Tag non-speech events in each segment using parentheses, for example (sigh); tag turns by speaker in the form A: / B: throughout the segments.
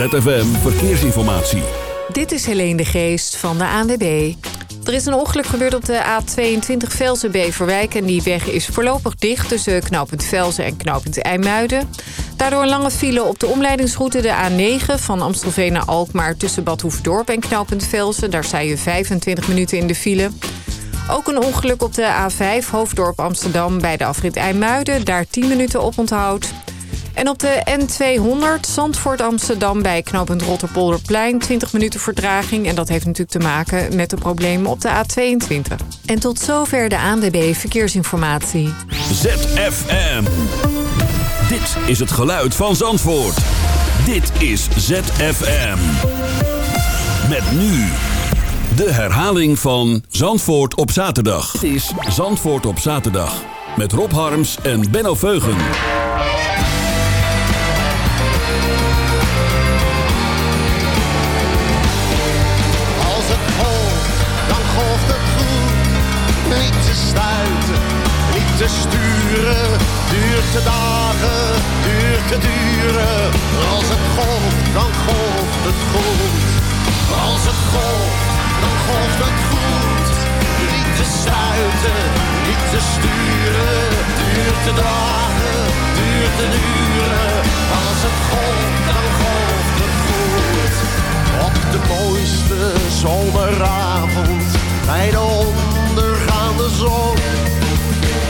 A: ZFM Verkeersinformatie.
B: Dit is Helene de Geest van de ANWB. Er is een ongeluk gebeurd op de A22 Velsen-Beverwijk... en die weg is voorlopig dicht tussen knooppunt Velsen en knooppunt IJmuiden. Daardoor een lange file op de omleidingsroute de A9... van Amstelveen naar Alkmaar tussen Bad Hoefdorp en knooppunt Velsen. Daar sta je 25 minuten in de file. Ook een ongeluk op de A5 Hoofddorp Amsterdam bij de afrit IJmuiden. Daar 10 minuten op onthoud. En op de N200 Zandvoort Amsterdam bij knooppunt Rotterpolderplein 20 minuten vertraging. En dat heeft natuurlijk te maken met de problemen op de A22. En tot zover de ANWB Verkeersinformatie.
A: ZFM. Dit is het geluid van Zandvoort. Dit is ZFM. Met nu de herhaling van Zandvoort op zaterdag. Het is Zandvoort op zaterdag. Met Rob Harms en Benno Veugen.
C: Niet te stuiten, niet te sturen. Duurt te dagen, duurt te duren. Als het golft, dan golft het goed. Als het golft, dan golft het goed. Niet te stuiten, niet te sturen. Duurt te dagen, duurt te duren. Als het golft, dan golft het goed. Op de mooiste zomeravond bij de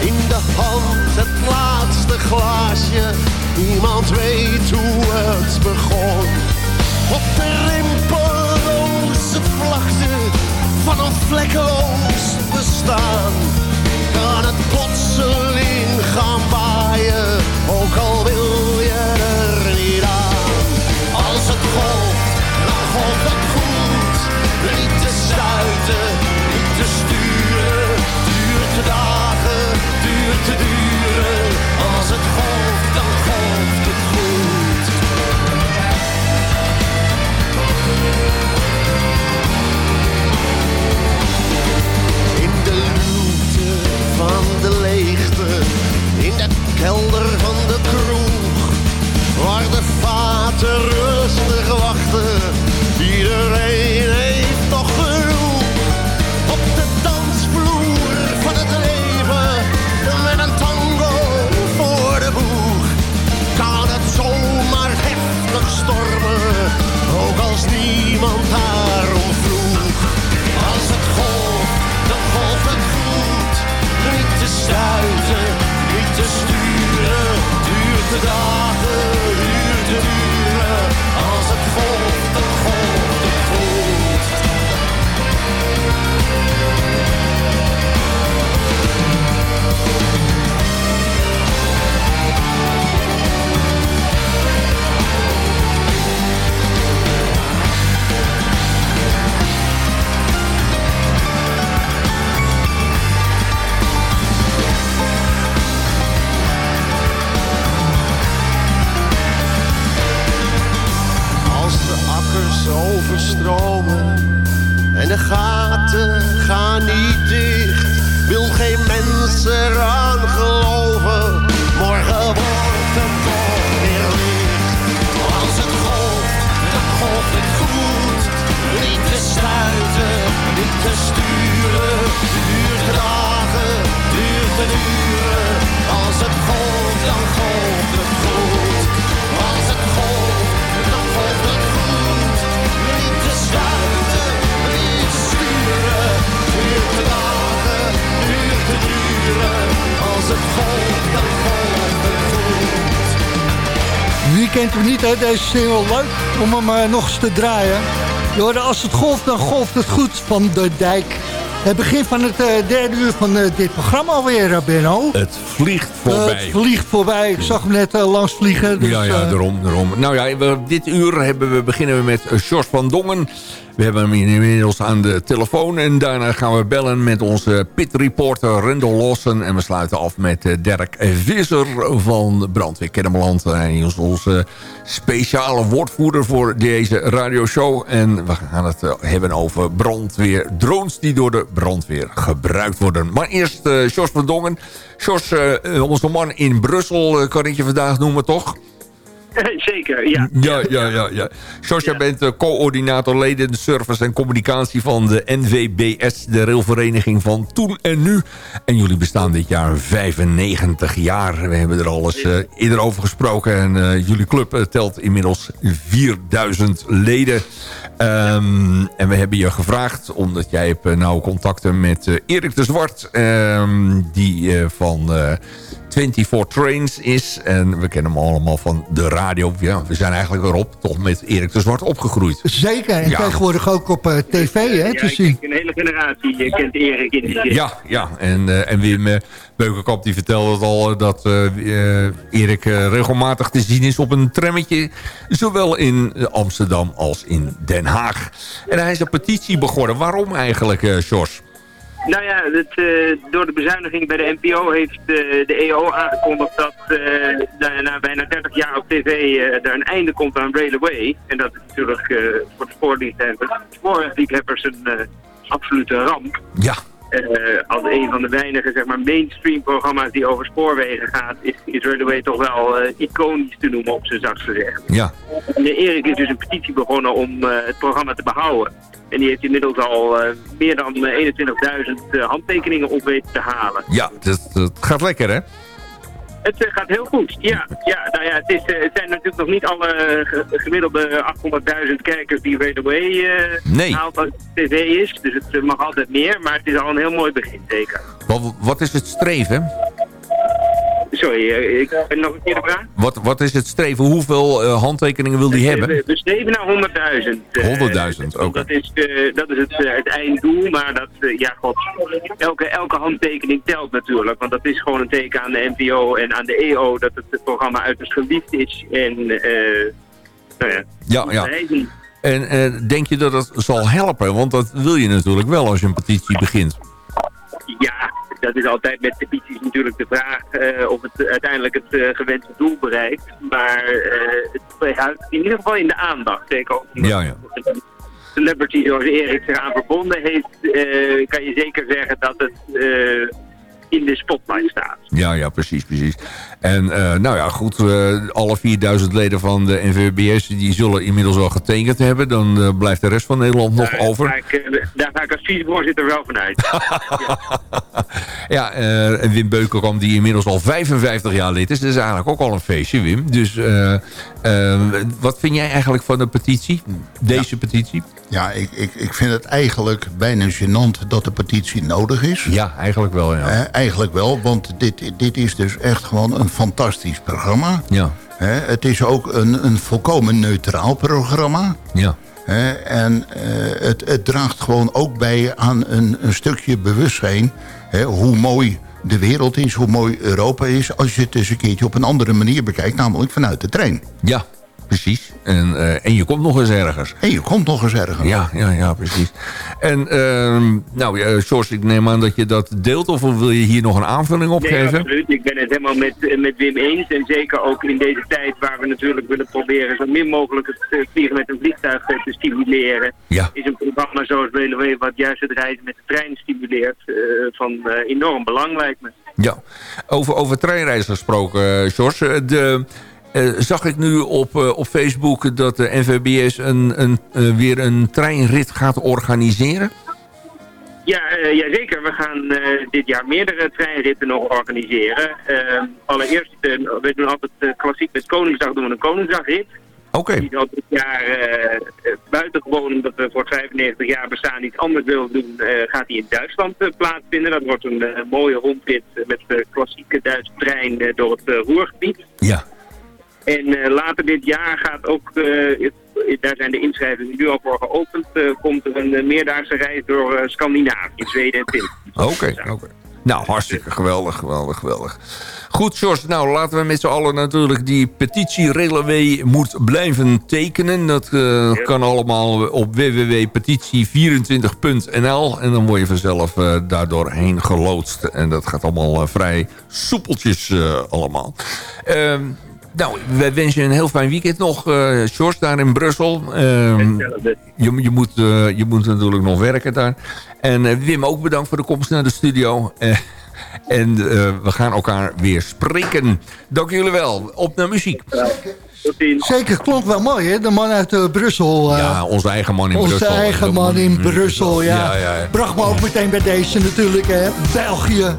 C: In de hand het laatste glaasje, niemand weet hoe het begon. Op de rimpeloze vlakte van een vlekkeloos bestaan. Als het golft, dan golft het goed. Als het golft, dan golft het goed. Niet te stuiten, niet te sturen. Duurt te dagen, duurt te duren. Als het golft, dan golft het goed.
D: Wie kent hem niet, hè? Deze single leuk om hem eh, nog eens te draaien. Hoorde, als het golft, dan golft het goed van de dijk. Het begin van het eh, derde uur van eh, dit programma alweer, eh, Benno.
E: Het vliegt voorbij.
D: het vliegt voorbij. Ik zag hem net langs vliegen. Dus,
E: ja, ja, daarom, daarom. Nou ja, we- dit uur hebben we, beginnen we met Jos van Dongen. We hebben hem inmiddels aan de telefoon. En daarna gaan we bellen met onze pitreporter Rendel Lossen. En we sluiten af met eh, Dirk Visser van Brandweer Kennemerland. Hij is onze speciale woordvoerder voor deze radioshow. En we gaan het eh, hebben over brandweer. Drones die door de brandweer gebruikt worden. Maar eerst eh Jos van Dongen. Jos, onze man in Brussel, eh, kan ik je vandaag noemen, toch? (laughs)
F: Zeker, ja.
E: Ja, ja, ja. ja. Jos, jij bent uh, coördinator leden service en communicatie van de NVBS, de railvereniging van toen en nu. En jullie bestaan dit jaar 95 jaar. We hebben er al eens uh, eerder over gesproken. En uh, jullie club telt inmiddels 4000 leden. Um, en we hebben je gevraagd, omdat jij hebt nou contacten met Erik de Zwart... Um, die van... 24 Trains is. En we kennen hem allemaal van de radio. Ja, we zijn eigenlijk erop toch met Erik de Zwart opgegroeid.
D: Zeker, en tegenwoordig ook op uh, tv hè,
F: ja,
D: te zien.
F: Een hele generatie je kent Erik in die
E: Ja, ja. En, uh, en Wim uh, Beukenkamp die vertelde het al dat Erik regelmatig te zien is op een trammetje. Zowel in Amsterdam als in Den Haag. En hij is een petitie begonnen. Waarom eigenlijk, Jos?
F: Nou ja, het, uh, door de bezuiniging bij de NPO heeft uh, de EO aangekondigd dat uh, na, na, bijna 30 jaar op tv er een einde komt aan Railway. En dat is natuurlijk voor de spoorliefhebbers een absolute ramp.
E: Ja.
F: Als een van de weinige zeg maar, mainstream programma's die over spoorwegen gaat, is, is Railway toch wel iconisch te noemen op zijn zachtst gezegd.
E: Ja.
F: En Erik is dus een petitie begonnen om het programma te behouden. En die heeft inmiddels al meer dan 21.000 uh, handtekeningen op weten te halen.
E: Ja, dat, dat gaat lekker hè?
F: Het uh, gaat heel goed, ja. ja, nou ja het, is, het zijn natuurlijk nog niet alle gemiddelde 800.000 kijkers die Railway
E: nee.
F: haalt als tv is. Dus het mag altijd meer, maar het is al een heel mooi begin, zeker.
E: Wat, wat is het streven?
F: Sorry, ik ben nog een keer de vraag.
E: Wat, wat is het streven? Hoeveel uh, handtekeningen wil die hebben?
F: We, we streven naar
E: 100.000.
F: 100.000.
E: 100.000, oké.
F: Dat is, uh, dat is het, uh, het einddoel, maar dat, ja god, elke, elke handtekening telt natuurlijk. Want dat is gewoon een teken aan de NPO en aan de EO dat het programma uiterst geliefd is. En, nou ja.
E: Ja, ja. En denk je dat dat zal helpen? Want dat wil je natuurlijk wel als je een petitie begint.
F: Ja, dat is altijd met petities natuurlijk de vraag uh, of het uiteindelijk het uh, gewenste doel bereikt. Maar uh, het houdt in ieder geval in de aandacht. Zeker ook
E: ja, ja.
F: celebrity zoals Erik zich aan verbonden heeft, kan je zeker zeggen dat het in de spotlight staat.
E: Ja, ja, precies, precies. En uh, nou ja, goed, uh, alle 4000 leden van de NVBS die zullen inmiddels wel getekend hebben. Dan uh, blijft de rest van Nederland nog
F: daar
E: over.
F: Ga ik, daar ga ik als vicevoorzitter wel vanuit. (laughs)
E: ja, (laughs) en Wim Beukenkamp die inmiddels al 55 jaar lid is. Dat is eigenlijk ook al een feestje, Wim. Dus wat vind jij eigenlijk van de petitie? Deze
G: ja.
E: petitie?
G: Ja, ik, ik, ik vind het eigenlijk bijna gênant dat de petitie nodig is.
E: Ja, eigenlijk wel, ja.
G: Eh, eigenlijk wel, want dit, dit is dus echt gewoon een fantastisch programma.
E: Ja.
G: Eh, het is ook een, een volkomen neutraal programma.
E: Ja.
G: Eh, en het, het draagt gewoon ook bij aan een, een stukje bewustzijn... hoe mooi de wereld is, hoe mooi Europa is... als je het eens een keertje op een andere manier bekijkt, namelijk vanuit de trein.
E: Ja, precies. En, uh, en je komt nog eens ergens.
G: En je komt nog eens ergens.
E: Ja, ja, ja precies. En uh, nou, uh, George, ik neem aan dat je dat deelt... of wil je hier nog een aanvulling op
F: nee,
E: geven?
F: absoluut. Ik ben het helemaal met, met Wim eens. En zeker ook in deze tijd waar we natuurlijk willen proberen... zo min mogelijk het vliegen met een vliegtuig te stimuleren...
E: Ja.
F: is een programma zoals WLW wat juist het reizen met de trein stimuleert... van enorm belang lijkt me.
E: Ja, over, over treinreizen gesproken, George. De... Uh, zag ik nu op, uh, op Facebook dat de NVBS een, een, uh, weer een treinrit gaat organiseren?
F: Ja, jazeker. We gaan dit jaar meerdere treinritten nog organiseren. Ehm, allereerst, we doen altijd klassiek met Koningsdag doen we een Koningsdagrit.
E: Oké. Okay.
F: Die al dit jaar buitengewoon, omdat we voor 95 jaar bestaan iets anders willen doen, gaat die in Duitsland plaatsvinden. Dat wordt een mooie rondrit met de klassieke Duitse trein door het Roergebied.
E: Ja.
F: En uh, later dit jaar gaat ook, uh, daar zijn de inschrijvingen nu al voor geopend, uh, komt er een meerdaagse reis door Scandinavië, Zweden en Finland.
E: Oké, okay, oké. Okay. Nou, hartstikke geweldig, geweldig, geweldig. Goed, George, nou laten we met z'n allen natuurlijk die petitie Railway moet blijven tekenen. Dat kan allemaal op www.petitie24.nl en dan word je vanzelf daardoor heen geloodst. En dat gaat allemaal vrij soepeltjes allemaal. Ehm, nou, wij wensen je een heel fijn weekend nog, uh, George, daar in Brussel. Uh, je, je, moet, uh, je moet natuurlijk nog werken daar. En Wim, ook bedankt voor de komst naar de studio. en we gaan elkaar weer spreken. Dank jullie wel. Op naar muziek.
D: Zeker, klonk wel mooi, hè? De man uit eh, Brussel. eh,
E: ja, onze eigen man in
D: onze
E: Brussel.
D: eigen man in Brussel, ja.
E: Ja, ja, ja.
D: Bracht me ook meteen bij deze natuurlijk, hè? België.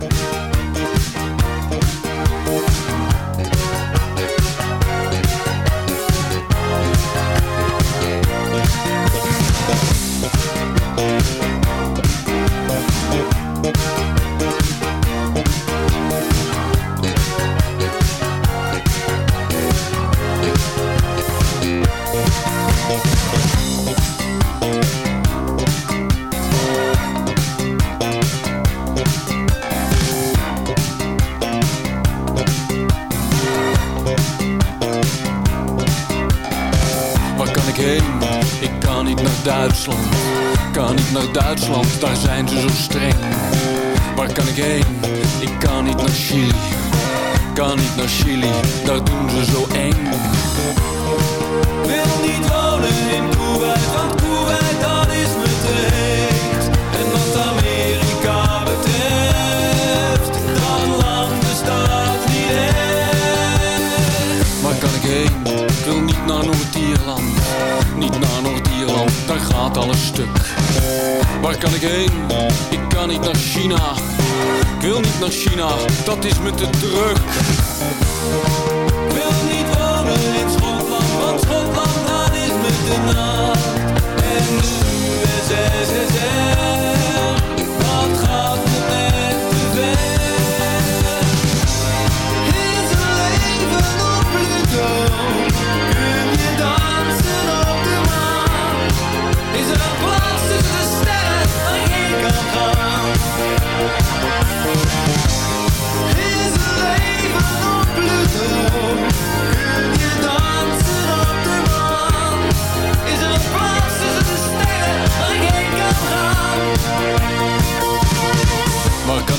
H: Duitsland, daar zijn ze zo streng. Waar kan ik heen? Ik kan niet naar Chili. Kan niet naar Chili, daar doen ze zo eng. Wil niet wonen in Kuwait, want Kuwait dat is me te heet. En wat Amerika betreft, dat land bestaat niet echt. Waar kan ik heen? Ik wil niet naar Noord-Ierland. Niet naar Noord-Ierland, daar gaat alles stuk. Waar kan ik heen? Ik kan niet naar China. Ik wil niet naar China, dat is me te druk. Ik wil niet wonen in Schotland, want Schotland dat is me te nat. En de USSR,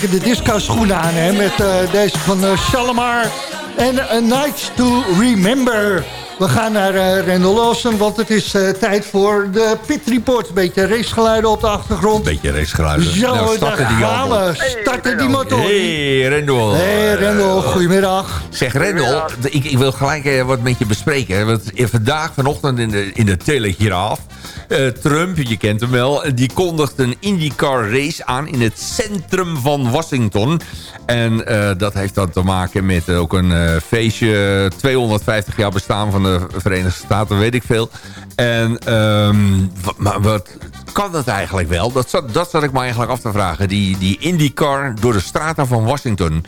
D: Lekker de disco schoenen aan, hè, met uh, deze van uh, Shalimar en A Night to Remember. We gaan naar uh, Randall Lawson, want het is uh, tijd voor de Pit Report. Beetje racegeluiden op de achtergrond.
E: Beetje racegeluiden.
D: Zo, nou, gaan we. Starten die motor.
E: Hey, Rendel.
D: Hey, Rendel. Goedemiddag.
E: Zeg, Rendel, ik, ik, wil gelijk uh, wat met je bespreken. Want vandaag, vanochtend in de, in de Telegraaf... Uh, Trump, je kent hem wel, die kondigt een IndyCar race aan in het centrum van Washington. En uh, dat heeft dan te maken met ook een uh, feestje, 250 jaar bestaan van de Verenigde Staten, weet ik veel. En, um, maar wat kan dat eigenlijk wel? Dat zat, dat zat ik me eigenlijk af te vragen. Die, die IndyCar door de straten van Washington.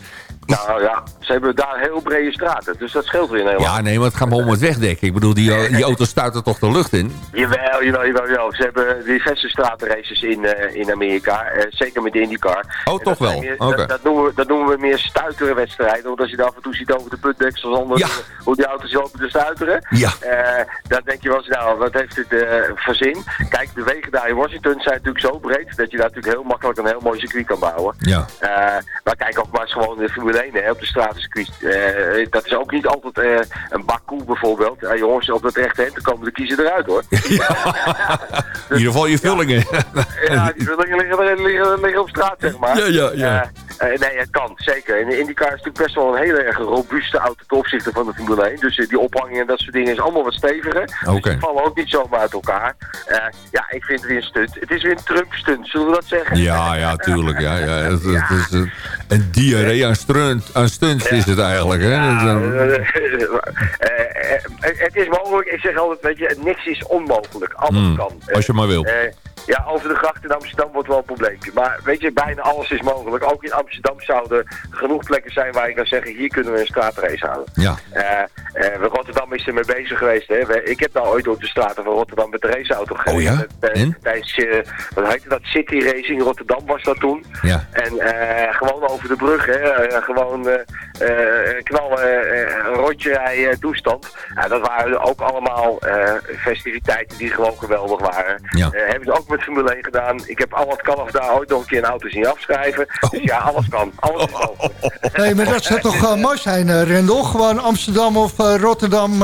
I: Nou ja, ze hebben daar heel brede straten, dus dat scheelt weer helemaal.
E: Ja, nee, maar het gaat me om het wegdekken. Ik bedoel, die, die auto's stuiten toch de lucht in?
I: Jawel, jawel, jawel. jawel. Ze hebben diverse stratenraces in, uh, in Amerika, uh, zeker met de IndyCar.
E: Oh, toch wel?
I: Meer,
E: okay.
I: dat, dat, noemen we, dat noemen we meer stuiterenwedstrijden, want als je daar af en toe ziet over de putdeksels, anders
E: ja.
I: hoe die auto's lopen te stuiteren.
E: Ja.
I: Uh, dan denk je wel eens, nou, wat heeft dit voor zin? Kijk, de wegen daar in Washington zijn natuurlijk zo breed, dat je daar natuurlijk heel makkelijk een heel mooi circuit kan bouwen.
E: Ja.
I: maar kijk ook maar eens gewoon de Formule 1, hè, op de straat uh, dat is ook niet altijd uh, een Baku bijvoorbeeld. Ja, jongens, op het rechte hand komen de kiezen eruit hoor.
E: Ja. (laughs) in ieder geval je vullingen.
I: ja, die vullingen liggen, liggen, liggen, op straat, zeg maar.
E: Ja, ja, ja.
I: Uh, nee, het kan, zeker. En de IndyCar is natuurlijk best wel een hele erg robuuste auto ten opzichte van de Formule 1. Dus die ophanging en dat soort dingen is allemaal wat steviger.
E: Okay.
I: Dus die vallen ook niet zomaar uit elkaar. ja, ik vind het weer een stunt. Het is weer een Trump-stunt, zullen we dat zeggen?
E: Ja, ja, tuurlijk. Ja, ja. Het, is een diarree aan, aan stunts is het eigenlijk. Hè?
I: Ja, (laughs) het is mogelijk, ik zeg altijd, weet je, niks is onmogelijk. Alles
E: Hmm,
I: kan.
E: als je maar wil.
I: Ja, over de gracht in Amsterdam wordt wel een probleempje. Maar weet je, bijna alles is mogelijk. Ook in Amsterdam zouden genoeg plekken zijn waar je kan zeggen... hier kunnen we een straatrace houden.
E: Ja.
I: Uh, uh, Rotterdam is er mee bezig geweest. Hè. Ik heb nou ooit op de straten van Rotterdam met de raceauto gereden.
E: Oh ja? En?
I: Tijdens, uh, wat heette dat, City Racing in Rotterdam was dat toen.
E: Ja.
I: En gewoon over de brug, hè. gewoon knallen, een rondje rijden, toestand. Ja, dat waren ook allemaal festiviteiten die gewoon geweldig waren.
E: Ja.
I: hebben ze ook met Formule 1 gedaan. Ik heb al wat kan of daar ooit nog een keer een auto zien afschrijven. Dus ja, alles kan. Alles is mogelijk. (laughs)
D: Nee, maar dat zou toch uh, mooi zijn, uh, Rendel? Gewoon Amsterdam of uh, Rotterdam,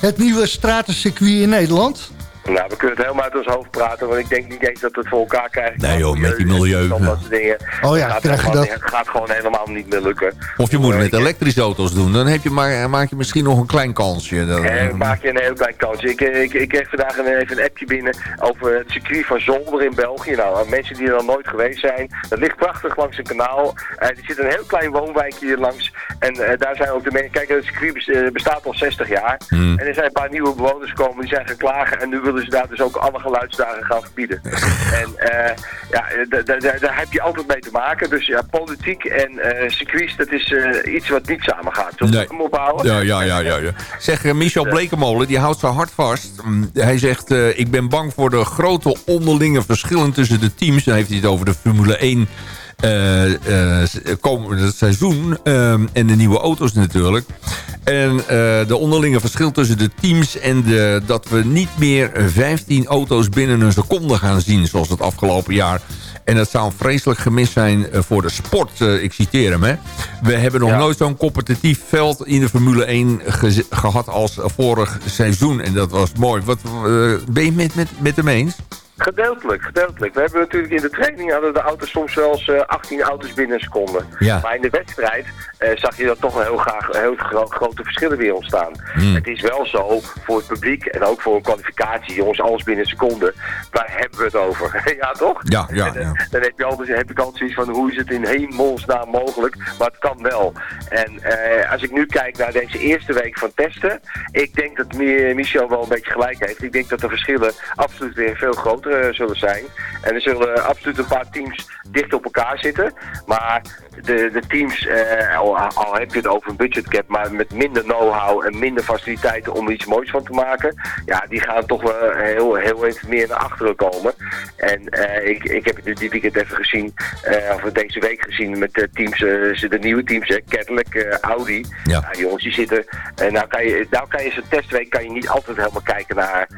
D: het nieuwe stratencircuit in Nederland?
I: Nou, we kunnen het helemaal uit ons hoofd praten, want ik denk niet eens dat we het voor elkaar krijgen.
E: Nee joh, met die milieu.
I: Dat soort dingen.
D: Oh ja,
I: het gaat,
D: krijg je dat.
I: het gaat gewoon helemaal niet meer lukken.
E: Of je moet het met elektrische auto's doen, dan heb je maar, maak je misschien nog een klein kansje. Dan,
I: eh, maak je een heel klein kansje. Ik, ik, ik kreeg vandaag een, even een appje binnen over het circuit van Zolder in België. Nou, mensen die er nog nooit geweest zijn, dat ligt prachtig langs een kanaal. Uh, er zit een heel klein woonwijkje hier langs. En uh, daar zijn ook de mensen... Kijk, het circuit bestaat al 60 jaar.
E: Hmm.
I: En er zijn een paar nieuwe bewoners gekomen, die zijn geklagen. En nu willen ze daar dus ook alle geluidsdagen gaan verbieden. en uh, ja, daar heb je altijd mee te maken. Dus ja, politiek en uh, circuits, dat is uh, iets wat niet samen gaat. Zullen
E: nee.
I: hem ophouden?
E: Ja, ja, ja. ja, ja. Zeg, Michel Blekemolen, die houdt zo hard vast. Hij zegt, ik ben bang voor de grote onderlinge verschillen tussen de teams. Dan heeft hij het over de Formule 1 uh, uh, komende seizoen. Uh, en de nieuwe auto's natuurlijk. En de onderlinge verschil tussen de teams... en de, dat we niet meer 15 auto's binnen een seconde gaan zien... zoals het afgelopen jaar. En dat zou een vreselijk gemis zijn voor de sport. ik citeer hem, hè. We hebben nog ja. nooit zo'n competitief veld in de Formule 1 ge gehad als vorig seizoen. En dat was mooi. Wat, ben je met, met, met hem eens?
I: Gedeeltelijk, gedeeltelijk. We hebben natuurlijk in de training hadden de auto's soms wel eens uh, 18 auto's binnen een seconde.
E: Ja.
I: Maar in de wedstrijd uh, zag je dat toch wel heel, graag, heel gro grote verschillen weer ontstaan.
E: Hmm.
I: Het is wel zo voor het publiek en ook voor een kwalificatie, jongens, alles binnen een seconde. Waar hebben we het over? (laughs) ja, toch?
E: Ja, ja,
I: en,
E: ja.
I: Dan heb, je altijd, heb ik altijd zoiets van hoe is het in hemelsnaam mogelijk, maar het kan wel. En als ik nu kijk naar deze eerste week van testen, ik denk dat Michel wel een beetje gelijk heeft. Ik denk dat de verschillen absoluut weer veel groter zullen zijn. En er zullen absoluut een paar teams dicht op elkaar zitten. Maar de, de teams, eh, al, al, heb je het over een budgetcap, maar met minder know-how en minder faciliteiten om er iets moois van te maken. Ja, die gaan toch wel heel, heel even meer naar achteren komen. En eh, ik, ik heb het dit weekend even gezien, eh, of deze week gezien met de teams, de nieuwe teams, hè, Cadillac, Audi.
E: Ja.
I: ja. jongens, die zitten, nou kan je, nou kan je zo'n testweek kan je niet altijd helemaal kijken naar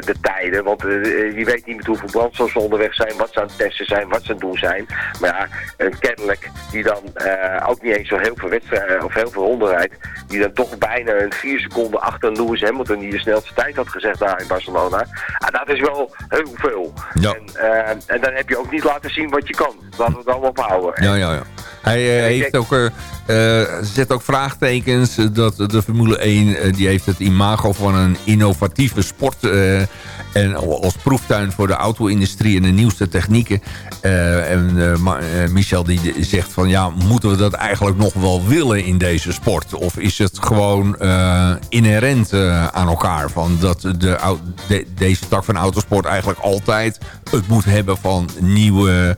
I: de tijden, want je weet niet met hoeveel brandstof ze onderweg zijn, wat ze aan het testen zijn, wat ze aan het doen zijn. Maar ja, een kennelijk die dan eh, ook niet eens zo heel veel wedstrijden of heel veel ronden rijdt, die dan toch bijna een vier seconden achter Lewis Hamilton, die de snelste tijd had gezegd daar in Barcelona. Ah, dat is wel heel veel.
E: Ja.
I: En, eh, en dan heb je ook niet laten zien wat je kan. Laten we het allemaal ophouden.
E: Ja, ja, ja. Hij eh, heeft ook, eh, eh, zet ook vraagtekens dat de Formule 1 eh, die heeft het imago van een innovatieve sport en als proeftuin voor de auto-industrie en de nieuwste technieken. En Michel die zegt van ja, moeten we dat eigenlijk nog wel willen in deze sport? Of is het gewoon inherent aan elkaar? Van dat de, deze tak van autosport eigenlijk altijd het moet hebben van nieuwe,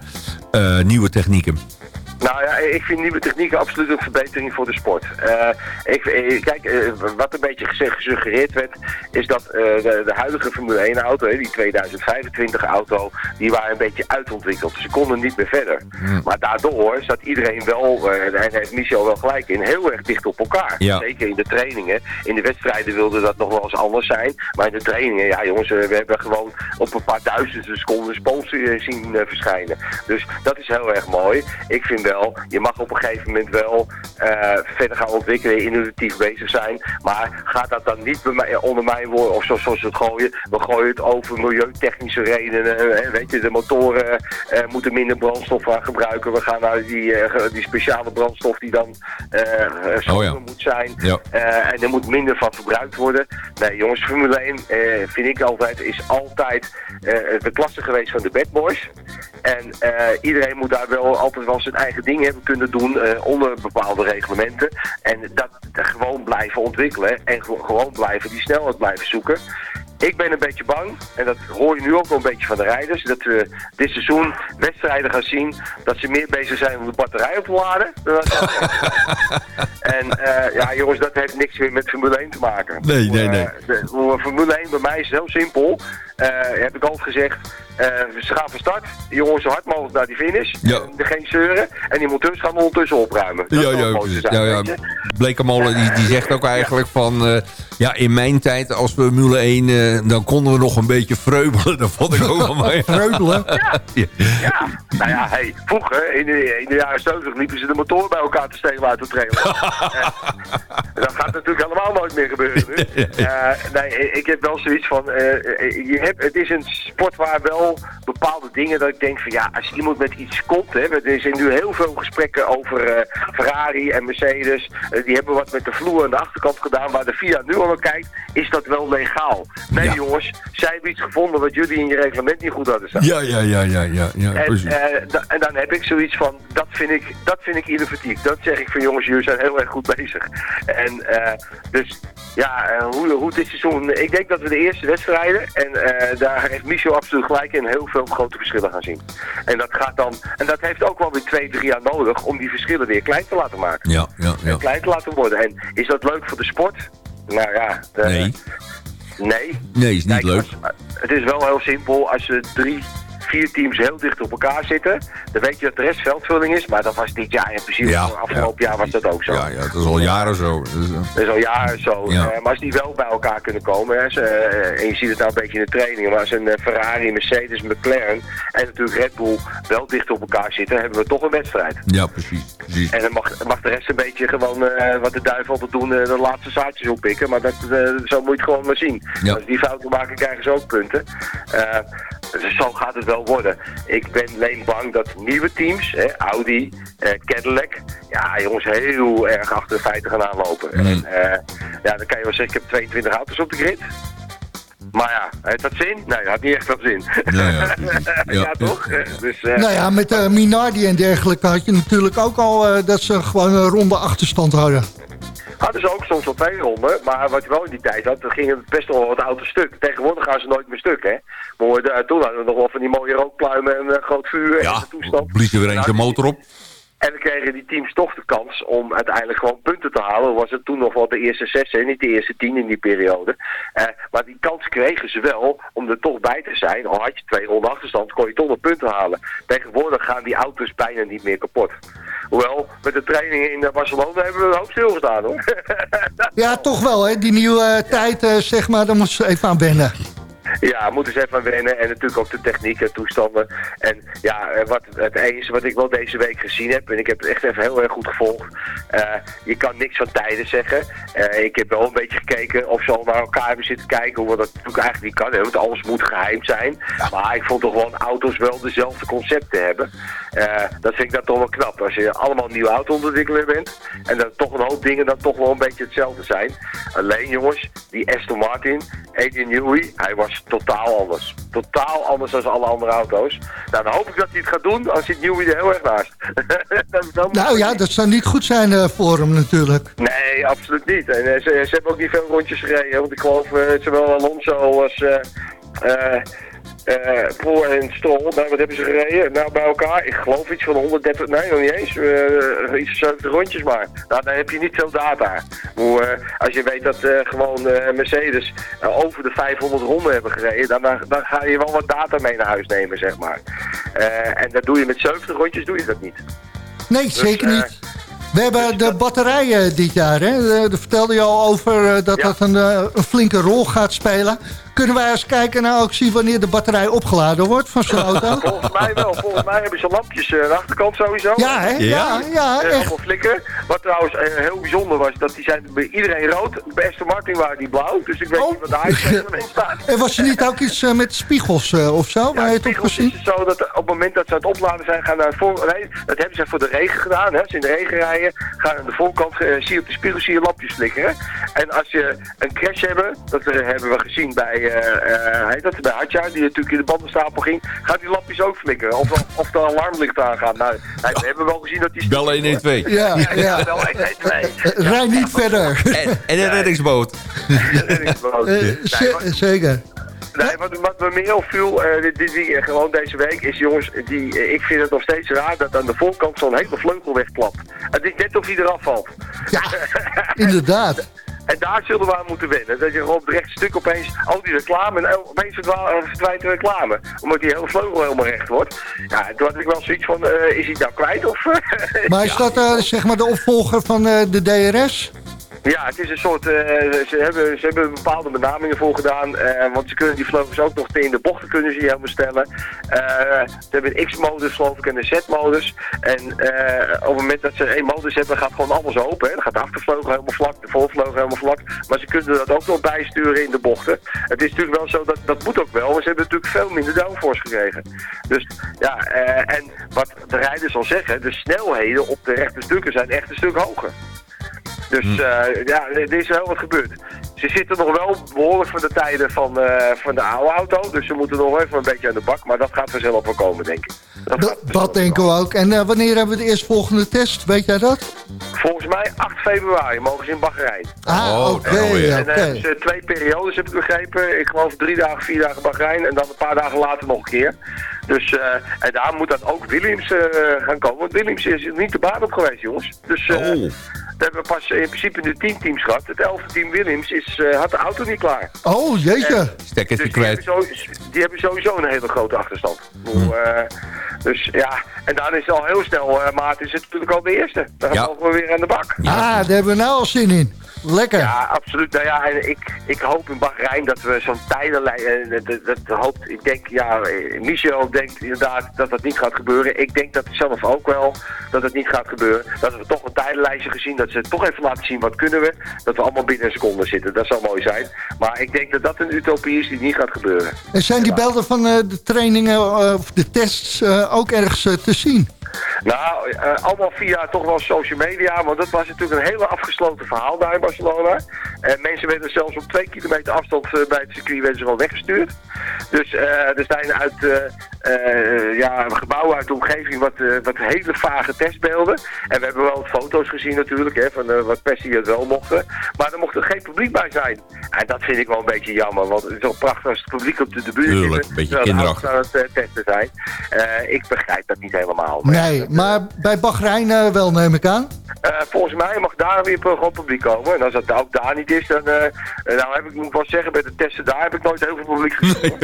E: nieuwe technieken.
I: Nou ja, ik vind nieuwe technieken absoluut een verbetering voor de sport. Eh, ik, eh, kijk, eh, wat een beetje gesuggereerd werd, is dat de, de huidige Formule 1 auto, hè, die 2025 auto, die waren een beetje uitontwikkeld. Ze konden niet meer verder. Maar daardoor zat iedereen wel, en daar heeft Michel wel gelijk in, heel erg dicht op elkaar.
E: Ja.
I: Zeker in de trainingen. In de wedstrijden wilde dat nog wel eens anders zijn. Maar in de trainingen, ja jongens, we hebben gewoon op een paar duizenden seconden eh, zien verschijnen. Dus dat is heel erg mooi. Ik vind wel, je mag op een gegeven moment wel eh, verder gaan ontwikkelen, innovatief bezig zijn. Maar gaat dat dan niet mij, onder mijn woorden, of zoals zoals het gooien, we gooien het over milieutechnische redenen. eh, weet je, de motoren eh, moeten minder brandstof gaan gebruiken. We gaan naar die, eh, die speciale brandstof die dan eh eh,
E: ja.
I: moet zijn.
E: Ja.
I: Eh, en er moet minder van verbruikt worden. Nee, jongens, Formule 1 eh, vind ik altijd, is altijd eh, de klasse geweest van de bad boys. En eh, iedereen moet daar wel altijd wel zijn eigen ding hebben kunnen doen eh, onder bepaalde reglementen. En dat, gewoon blijven ontwikkelen en ge- gewoon blijven die snelheid blijven zoeken. Ik ben een beetje bang, en dat hoor je nu ook wel een beetje van de rijders, dat we dit seizoen wedstrijden gaan zien dat ze meer bezig zijn om de batterij op te laden. (laughs) en eh, ja jongens, dat heeft niks meer met Formule 1 te maken.
E: Nee, nee,
I: Hoe,
E: nee.
I: eh, de- hoe Formule 1 bij mij is heel simpel. Eh, heb ik altijd gezegd, eh, ze gaan van start, de jongens zo hard mogelijk naar die finish,
E: Ja.
I: er geen zeuren, en die monteurs gaan ondertussen opruimen. Dat
E: Ja, ja,
I: zijn,
E: ja, ja. Blekemolen die, die zegt ook eigenlijk van... eh, ja, in mijn tijd als we Formule 1... eh, dan konden we nog een beetje vreubelen. Dat vond ik ook wel (laughs) mooi.
D: Vreubelen.
E: Ja.
I: Ja, nou ja, hey, vroeger, in de, in de jaren 70, liepen ze de motor bij elkaar te stelen uit de trailer. (laughs) (laughs) Dat gaat natuurlijk helemaal nooit meer gebeuren nu. (laughs) Eh, nee, ik heb wel zoiets van, eh, eh, je hebt, het is een sport waar wel bepaalde dingen dat ik denk van ja, als iemand met iets komt, hè, er zijn nu heel veel gesprekken over Ferrari en Mercedes, die hebben wat met de vloer aan de achterkant gedaan, waar de FIA nu al naar kijkt, is dat wel legaal? Nee
E: Ja.
I: jongens, zij hebben iets gevonden wat jullie in je reglement niet goed hadden staan.
E: Ja, ja, ja, ja, ja, ja
I: En, en dan heb ik zoiets van, dat vind ik, dat vind ik innovatief. Dat zeg ik van jongens, jullie zijn heel erg goed bezig. En eh, dus ja, eh, hoe, hoe dit seizoen, ik denk dat we de eerste wedstrijden, en eh, daar heeft Michel absoluut gelijk in, heel veel grote verschillen gaan zien. En dat gaat dan, en dat heeft ook wel weer twee, drie jaar nodig om die verschillen weer klein te laten maken.
E: Ja, ja, ja.
I: En klein te laten worden. En is dat leuk voor de sport? Nou ja,
E: Nee.
I: Nee.
E: Nee, is niet
I: Kijk,
E: leuk.
I: als- het is wel heel simpel. Als je drie, vier teams heel dicht op elkaar zitten, dan weet je dat de rest veldvulling is. Maar dat was dit jaar in principe,
E: Ja,
I: afgelopen jaar was dat ook zo.
E: Ja, ja, dat is al jaren zo. Dus, eh,
I: Dat is al jaren zo.
E: Ja.
I: Eh, maar als die wel bij elkaar kunnen komen, hè, ze, eh, en je ziet het nou een beetje in de trainingen, maar als een Ferrari, Mercedes, McLaren en natuurlijk Red Bull wel dicht op elkaar zitten, hebben we toch een wedstrijd.
E: ja, precies. precies.
I: En dan mag, mag de rest een beetje gewoon, wat de duivel altijd doen, de laatste zaadjes oppikken. Maar dat, zo moet je het gewoon maar zien. Als die fouten maken, krijgen ze ook punten. Dus zo gaat het wel worden. Ik ben alleen bang dat nieuwe teams, hè, Audi, eh, Cadillac, ja jongens, heel erg achter de feiten gaan aanlopen.
E: Mm.
I: En, eh, ja, dan kan je wel zeggen, ik heb 22 auto's op de grid. Maar ja, heeft dat zin? Nee, dat had niet echt veel zin.
E: Ja, ja, precies. (laughs)
I: Ja,
E: Ja,
I: toch?
E: ja, ja.
I: Dus, eh,
D: Nou ja, met eh, Minardi en dergelijke had je natuurlijk ook al dat ze gewoon een ronde achterstand hadden.
I: Hadden ze ook soms wel twee ronden, maar wat je wel in die tijd had, dan gingen best wel wat auto's stuk. Tegenwoordig gaan ze nooit meer stuk, hè. Maar eh, toen hadden we nog wel van die mooie rookpluimen en eh, groot vuur en
E: Ja,
I: de toestand.
E: bliezen weer eens de motor op.
I: En dan kregen die teams toch de kans om uiteindelijk gewoon punten te halen. Was het toen nog wel de eerste zes, hè? niet de eerste tien in die periode. Eh, maar die kans kregen ze wel om er toch bij te zijn. Al had je twee ronden achterstand, kon je toch nog punten halen. Tegenwoordig gaan die auto's bijna niet meer kapot. Hoewel, met de trainingen in Barcelona hebben we een hoop stilgestaan hoor. (laughs)
D: Ja, toch wel, hè? Die nieuwe eh, tijd, eh, zeg maar, daar moeten ze even aan.
I: Ja, moeten ze even aan wennen. En natuurlijk ook de techniek en toestanden. En ja, wat, het enige wat ik wel deze week gezien heb, en ik heb het echt even heel erg goed gevolgd. eh, je kan niks van tijden zeggen. Eh, ik heb wel een beetje gekeken of ze al naar elkaar hebben zitten kijken, hoe dat natuurlijk eigenlijk niet kan. Hè, want alles moet geheim zijn. Maar ik vond toch gewoon auto's wel dezelfde concepten hebben. Eh, dat vind ik dan toch wel knap. Als je allemaal een nieuwe auto-ontwikkelaar bent. En dan toch een hoop dingen dan toch wel een beetje hetzelfde zijn. Alleen jongens, die Aston Martin, Adrian Newey, hij was totaal anders. Totaal anders dan alle andere auto's. Nou, dan hoop ik dat hij het gaat doen, dan zit Newey er heel erg naast. (laughs)
D: Nou ja, dat zou niet goed zijn eh, voor hem natuurlijk.
I: Nee, absoluut niet. En eh, ze, ze hebben ook niet veel rondjes gereden. Want ik geloof eh, zowel Alonso als eh Proor en Stroll, nou wat hebben ze gereden? Nou bij elkaar, ik geloof iets van 130, nee nog niet eens, eh, iets van 70 rondjes maar. Nou dan heb je niet veel data. Eh, als je weet dat gewoon Mercedes over de 500 ronden hebben gereden, dan, dan, dan ga je wel wat data mee naar huis nemen zeg maar. En dat doe je met 70 rondjes, doe je dat niet.
D: Nee, zeker
I: eh,
D: niet. We hebben de batterijen dit jaar, hè? Daar vertelde je al over dat
I: Ja.
D: dat een, een flinke rol gaat spelen. Kunnen wij eens kijken naar ook zien wanneer de batterij opgeladen wordt van zo'n auto? (laughs)
I: Volgens mij wel. Volgens mij hebben ze lampjes eh, aan de achterkant sowieso.
D: Ja, hè? Ja, ja,
I: Eh,
D: echt.
I: allemaal flikken. Wat trouwens eh, heel bijzonder was, dat die zijn bij iedereen rood. Bij Aston Martin waren die blauw. Dus ik weet
D: Oh.
I: niet wat de in (laughs) staat.
D: En was er niet ook iets eh, met spiegels eh, of zo, waar je het op
I: spiegels
D: gezien?
I: is het zo dat op het moment dat ze aan het opladen zijn, gaan naar voor. Nee, dat hebben ze voor de regen gedaan. Hè. Als ze in de regen rijden, gaan aan de voorkant, eh, zie je op de spiegel zie je lampjes flikkeren. En als je een crash hebben, dat hebben we gezien bij, heet dat, bij Hatja, die natuurlijk in de bandenstapel ging, gaan die lampjes ook flikkeren. Of, of de alarmlicht aangaan. Nou, nee, we hebben wel gezien dat die...
E: Bel 112.
D: Ja,
I: Ja,
D: ja.
I: wel 112.
D: Eh, Rij niet verder.
E: En, en een reddingsboot.
D: Eh, ze- zeker.
I: Nee, wat, wat me meer opviel, eh dit, dit, die, eh, gewoon deze week, is jongens, die, eh, ik vind het nog steeds raar dat aan de voorkant zo'n hele vleugel wegklapt. Het is net of hij eraf valt.
D: Ja, inderdaad. (laughs)
I: En daar zullen we aan moeten wennen. Dat je gewoon op het rechte stuk opeens, al die reclame, en opeens verdwa- eh, verdwijnt de reclame. Omdat die hele vleugel helemaal recht wordt. Ja, toen had ik wel zoiets van, eh, is hij nou kwijt of...
D: Maar is dat eh, zeg maar de opvolger van eh, de DRS?
I: Ja, het is een soort, eh, ze, hebben, ze hebben bepaalde benamingen voor gedaan, eh, want ze kunnen die vleugels ook nog in de bochten kunnen ze helemaal stellen. Eh, ze hebben een X-modus geloof ik en een Z-modus. En op het moment dat ze één modus hebben, gaat gewoon alles open. Hè. Dan gaat de achtervleugel helemaal vlak, de voorvleugel helemaal vlak. Maar ze kunnen dat ook nog bijsturen in de bochten. Het is natuurlijk wel zo, dat, dat moet ook wel, maar ze hebben natuurlijk veel minder downforce gekregen. Dus ja, en wat de rijders al zeggen, de snelheden op de rechte stukken zijn echt een stuk hoger. Dus eh, ja, er is wel wat gebeurd. Ze zitten nog wel behoorlijk van de tijden van, eh, van de oude auto. Dus ze moeten nog even een beetje aan de bak. Maar dat gaat vanzelf wel komen, denk ik. Dat
D: Dat, denken we ook. En eh, wanneer hebben we de eerstvolgende test? Weet jij dat?
I: Volgens mij 8 februari mogen ze in Bahrein.
D: Ah,
E: Oh,
D: oké.
I: En dan hebben ze twee periodes, heb ik begrepen. Ik geloof drie dagen, vier dagen Bahrein en dan een paar dagen later nog een keer. Dus, eh, en daar moet dan ook Williams eh, gaan komen. Want Williams is niet de baan op geweest, jongens. Dus eh,
E: Oh.
I: we hebben pas in principe nu tien teams gehad. Het elfde team Williams is, eh, had de auto niet klaar.
D: Oh, jeetje.
E: Stekkertje
I: Dus die
E: kwijt.
I: hebben, zo, die hebben sowieso een hele grote achterstand. Bedoel, eh, dus ja, en dan is het al heel snel, eh Maarten is het natuurlijk al de eerste. Dan
E: Ja.
I: mogen we weer aan de bak.
D: Ah, daar hebben we nou al zin in. Lekker.
I: Ja, absoluut. Nou ja, ik, ik hoop in Bahrein dat we zo'n tijdenlijn... eh, Dat, dat, hoopt, ik denk, ja, eh, Michel denkt inderdaad dat dat niet gaat gebeuren. Ik denk dat zelf ook wel dat het niet gaat gebeuren. Dat we toch een tijdenlijstje gezien, dat ze toch even laten zien wat kunnen we. Dat we allemaal binnen een seconde zitten. Dat zou mooi zijn. Maar ik denk dat dat een utopie is die niet gaat gebeuren.
D: En zijn die beelden van eh, de trainingen of de tests ook ergens te zien?
I: Nou, eh, allemaal via toch wel social media, want dat was natuurlijk een hele afgesloten verhaal daar in Barcelona. En mensen werden zelfs op twee kilometer afstand eh, bij het circuit werden ze gewoon weggestuurd. Dus eh, er zijn uit ja, gebouwen uit de omgeving wat, wat hele vage testbeelden. En we hebben wel wat foto's gezien natuurlijk, hè, van wat Pessie het wel mochten. Maar er mocht er geen publiek bij zijn. En dat vind ik wel een beetje jammer, want het is wel prachtig als het publiek op de, de buurt
E: Tuurlijk,
I: zit.
E: een beetje kinderachtig.
I: aan het testen zijn. Eh, ik begrijp dat niet helemaal. Maar
D: Nee, maar bij Bahrein eh, wel neem ik aan.
I: eh, volgens mij mag daar weer gewoon publiek komen. En als dat ook daar niet is, dan... eh, eh, nou heb ik, moet ik wel zeggen, bij de testen daar heb ik nooit heel veel publiek gezien.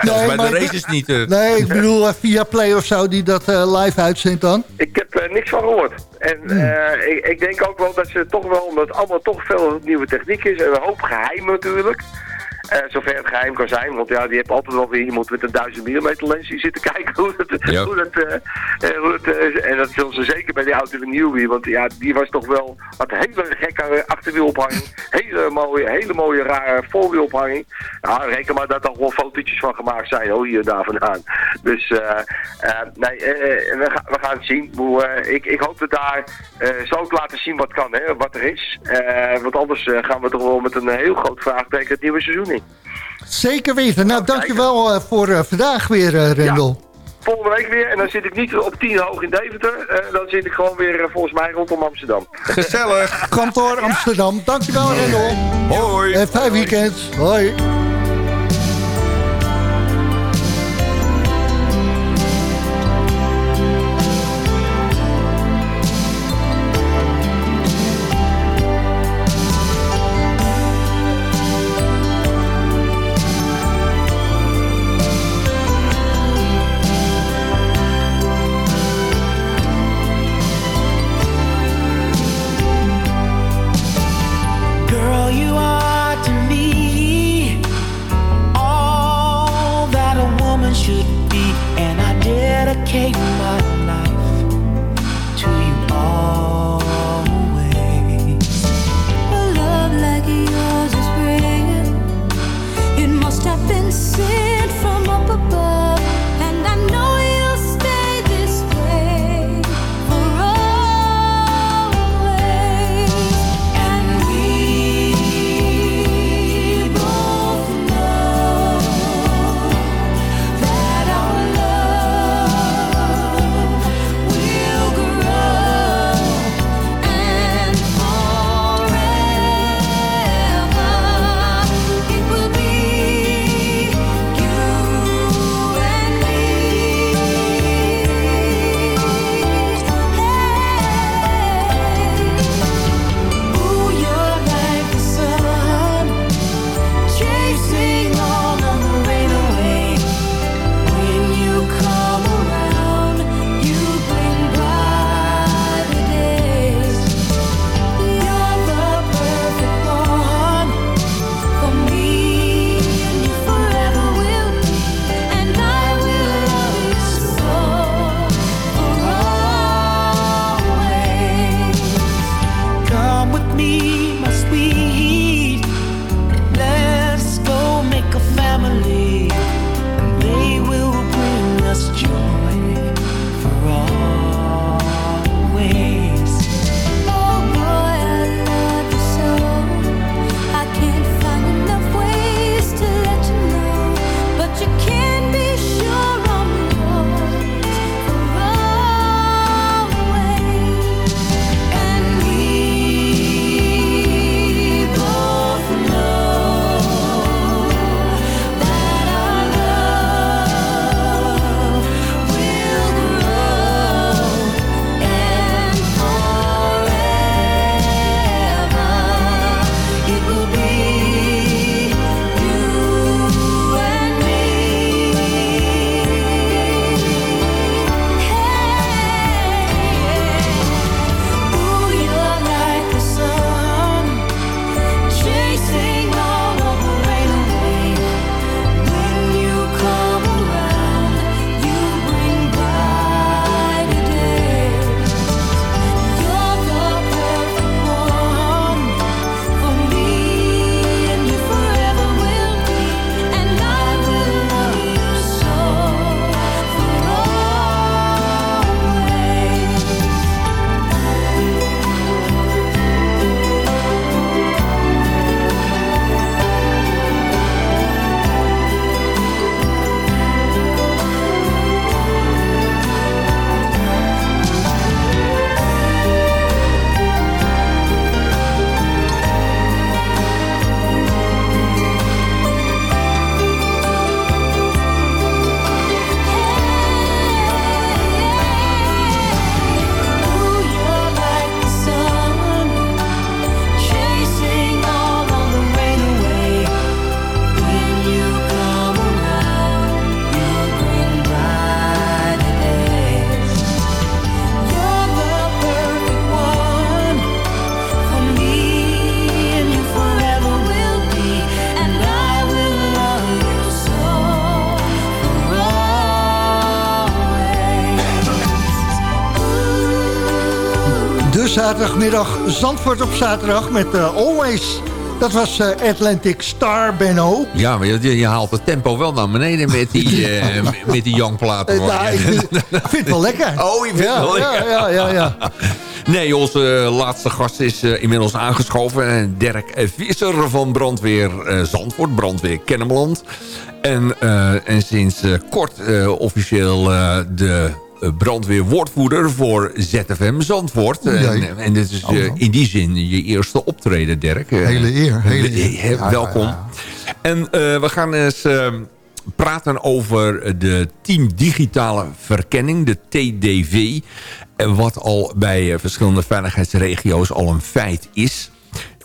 E: Zelfs (laughs) bij
D: maar
E: de races niet. eh.
D: Nee, ik bedoel eh, via Play of zo die dat eh, live uitzendt dan.
I: ik heb er niks van gehoord. En eh, ik, ik denk ook wel dat ze toch wel, omdat het allemaal toch veel nieuwe techniek is en een hoop geheim natuurlijk. Uh, zover het geheim kan zijn. Want ja, die hebt altijd wel weer iemand met een 1000 mm lens die zit te kijken (laughs) hoe het...
E: Ja.
I: Hoe uh, hoe het en dat zullen ze zeker bij die auto van Nieuwby. Want ja, die was toch wel... Had hele gekke achterwielophanging. Hele mooie, hele mooie rare voorwielophanging. Ja, reken maar dat er gewoon fotootjes van gemaakt zijn. Oh, hier daar vandaan. Dus nee, we, gaan, we gaan het zien. Hoe, ik, ik hoop dat daar... zal ik laten zien wat kan, hè, wat er is. want anders gaan we toch wel met een heel groot vraagteken het nieuwe seizoen in.
D: Zeker weten. Nou, dankjewel uh, voor uh, vandaag weer, uh, Rendel.
I: Ja. Volgende week weer. En dan zit ik niet op 10 hoog in Deventer. dan zit ik gewoon weer volgens mij rondom Amsterdam.
E: Gezellig.
D: Kantoor Amsterdam. Dankjewel, Rendel.
E: Hoi.
D: En fijn weekend. Hoi. Zaterdagmiddag Zandvoort op zaterdag met uh, Always. Dat was uh, Atlantic Star, Benno.
E: Ja, maar je, je, haalt het tempo wel naar beneden met die, uh, (laughs) met die.
D: Uh, ik vind het wel lekker. (laughs)
E: Oh, vindt
D: ja,
E: het wel
D: ja,
E: lekker?
D: Ja, ja, ja. (laughs)
E: Nee, onze laatste gast is inmiddels aangeschoven. Dirk Visser van Brandweer Zandvoort, Brandweer Kennemerland. En, en sinds kort officieel de eh, brandweerwoordvoerder voor ZFM Zandvoort. En, en dit is uh, in die zin je eerste optreden, Dirk.
J: Hele eer. Hele eer.
E: Ja, welkom. Ja, ja. En uh, we gaan eens praten over de Team Digitale Verkenning, de TDV. Wat al bij verschillende veiligheidsregio's al een feit is.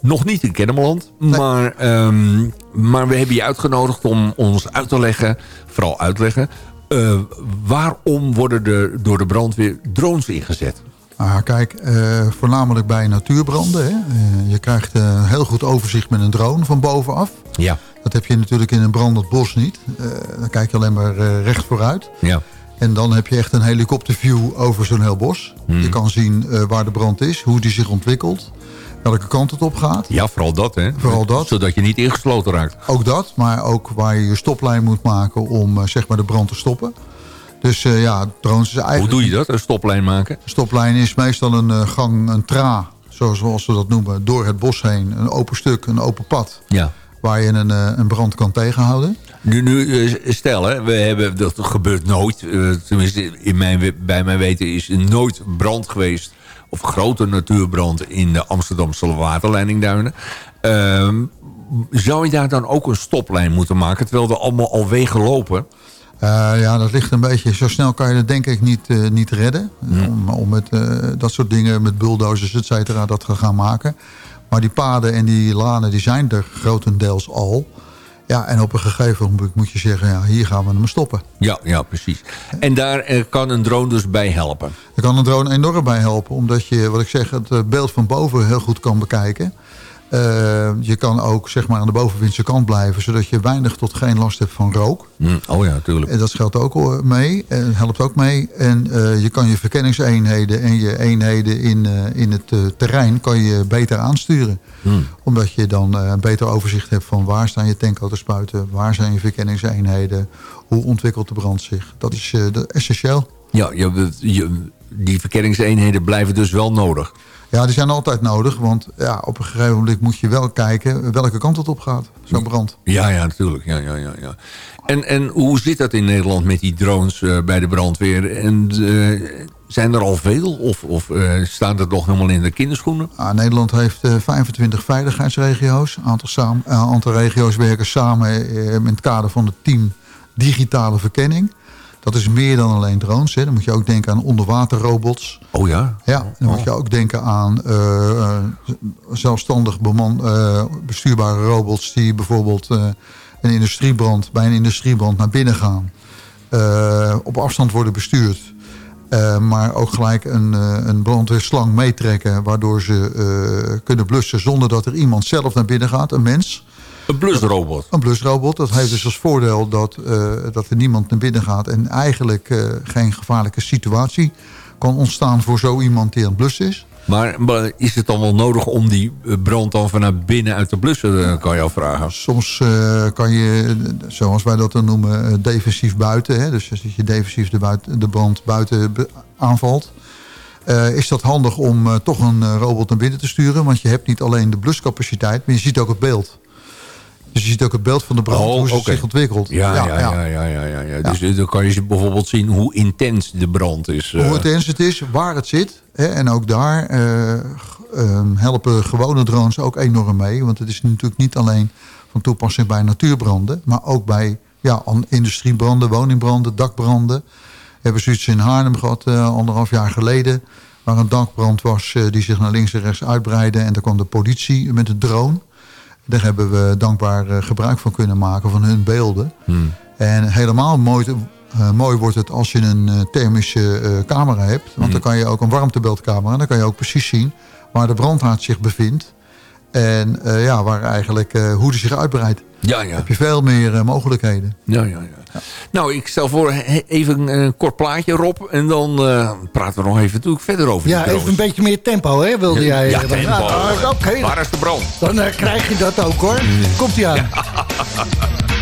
E: Nog niet in Kennemerland, nee. maar, um, maar we hebben je uitgenodigd om ons uit te leggen, vooral uitleggen, uh, waarom worden er door de brandweer drones ingezet?
J: Ah, kijk, uh, voornamelijk bij natuurbranden. Hè. Uh, je krijgt een heel goed overzicht met een drone van bovenaf.
E: Ja.
J: Dat heb je natuurlijk in een brandend bos niet. dan kijk je alleen maar recht vooruit.
E: Ja.
J: En dan heb je echt een helikopterview over zo'n heel bos. Hmm. Je kan zien waar de brand is, hoe die zich ontwikkelt welke kant het op gaat.
E: Ja, vooral dat, hè?
J: Vooral dat.
E: Zodat je niet ingesloten raakt.
J: Ook dat, maar ook waar je je stoplijn moet maken om uh, zeg maar de brand te stoppen. Dus uh, ja, drones is eigenlijk...
E: Hoe doe je dat, een stoplijn maken?
J: Een stoplijn is meestal een uh, gang, een tra, zoals we dat noemen, door het bos heen. Een open stuk, een open pad.
E: Ja.
J: Waar je een, een brand kan tegenhouden.
E: Nu, nu stel, hè, we hebben, dat gebeurt nooit. tenminste, in mijn, bij mijn weten is er nooit brand geweest of grote natuurbrand in de Amsterdamse waterleidingduinen. Uh, zou je daar dan ook een stoplijn moeten maken, terwijl er allemaal al wegen lopen?
J: Uh, ja, dat ligt een beetje... Zo snel kan je het denk ik niet, uh, niet redden. Hmm. Om, om met uh, dat soort dingen, met bulldozers, et cetera, dat te gaan maken. Maar die paden en die lanen, die zijn er grotendeels al. Ja, en op een gegeven moment moet je zeggen, ja, hier gaan we hem stoppen.
E: Ja, ja precies. En daar eh, kan een drone dus bij helpen?
J: Daar kan een drone enorm bij helpen, omdat je, wat ik zeg, het beeld van boven heel goed kan bekijken. Uh, je kan ook zeg maar, aan de bovenwindse kant blijven... zodat je weinig tot geen last hebt van rook.
E: Mm, oh ja, natuurlijk.
J: En dat geldt ook mee. En helpt ook mee. En uh, je kan je verkenningseenheden en je eenheden in, uh, in het terrein... kan je beter aansturen. Mm. Omdat je dan een beter overzicht hebt van waar staan je tankauto's-spuiten... waar zijn je verkenningseenheden, hoe ontwikkelt de brand zich. Dat is essentieel.
E: Ja, je, je, die verkenningseenheden blijven dus wel nodig.
J: Ja, die zijn altijd nodig, want ja, op een gegeven moment moet je wel kijken welke kant het op gaat, zo'n brand.
E: Ja, ja, natuurlijk. Ja, ja, ja, ja. En, en hoe zit dat in Nederland met die drones uh, bij de brandweer? En uh, zijn er al veel of, of uh, staan er nog helemaal in de kinderschoenen?
J: Ah, Nederland heeft 25 veiligheidsregio's. Een aantal, samen, aantal regio's werken samen in het kader van het team digitale verkenning. Dat is meer dan alleen drones. Hè. Dan moet je ook denken aan onderwaterrobots.
E: Oh ja?
J: Ja, dan moet je ook denken aan uh, zelfstandig beman, uh, bestuurbare robots... die bijvoorbeeld uh, een industriebrand, bij een industriebrand naar binnen gaan. op afstand worden bestuurd. maar ook gelijk een, een brandweerslang meetrekken... waardoor ze kunnen blussen zonder dat er iemand zelf naar binnen gaat, een mens...
E: Een blusrobot?
J: Een blusrobot. Dat heeft dus als voordeel dat, uh, dat er niemand naar binnen gaat... en eigenlijk uh, geen gevaarlijke situatie kan ontstaan voor zo iemand die aan het blussen is.
E: Maar, maar, is het dan wel nodig om die brand dan vanuit binnen uit te blussen, kan je al vragen?
J: Soms uh, kan je, zoals wij dat dan noemen, defensief buiten. Hè? Dus als je defensief de, buiten, de brand buiten aanvalt... Uh, is dat handig om uh, toch een robot naar binnen te sturen. Want je hebt niet alleen de bluscapaciteit, maar je ziet ook het beeld. Dus je ziet ook het beeld van de brand, oh, hoe ze okay. zich ontwikkelt.
E: Ja, ja, ja. ja, ja, ja, ja, ja. Dus dan kan je bijvoorbeeld zien hoe intens de brand is.
J: Hoe intens het is, waar het zit. Hè, en ook daar uh, uh, helpen gewone drones ook enorm mee. Want het is natuurlijk niet alleen van toepassing bij natuurbranden... maar ook bij ja, industriebranden, woningbranden, dakbranden. We hebben zoiets in Haarlem gehad uh, anderhalf jaar geleden... waar een dakbrand was die zich naar links en rechts uitbreidde... en daar kwam de politie met een drone... Daar hebben we dankbaar uh, gebruik van kunnen maken van hun beelden.
E: Hmm.
J: En helemaal mooi, uh, mooi wordt het als je een uh, thermische camera hebt. Want
E: Hmm.
J: dan kan je ook een warmtebeeldcamera. Dan kan je ook precies zien waar de brandhaard zich bevindt. En eh, ja, waar eigenlijk uh, hoe die zich uitbreidt.
E: Ja, ja.
J: Heb je veel meer uh, mogelijkheden.
E: Ja, ja, ja, Nou, ik stel voor even een kort plaatje, Rob. En dan praten we nog even natuurlijk verder over.
D: Ja, even een beetje meer tempo, hè? Wilde jij?
E: Ja, tempo.
D: Ah,
E: okay. Waar is de brand?
D: Dan krijg je dat ook, hoor. Komt-ie aan. (laughs)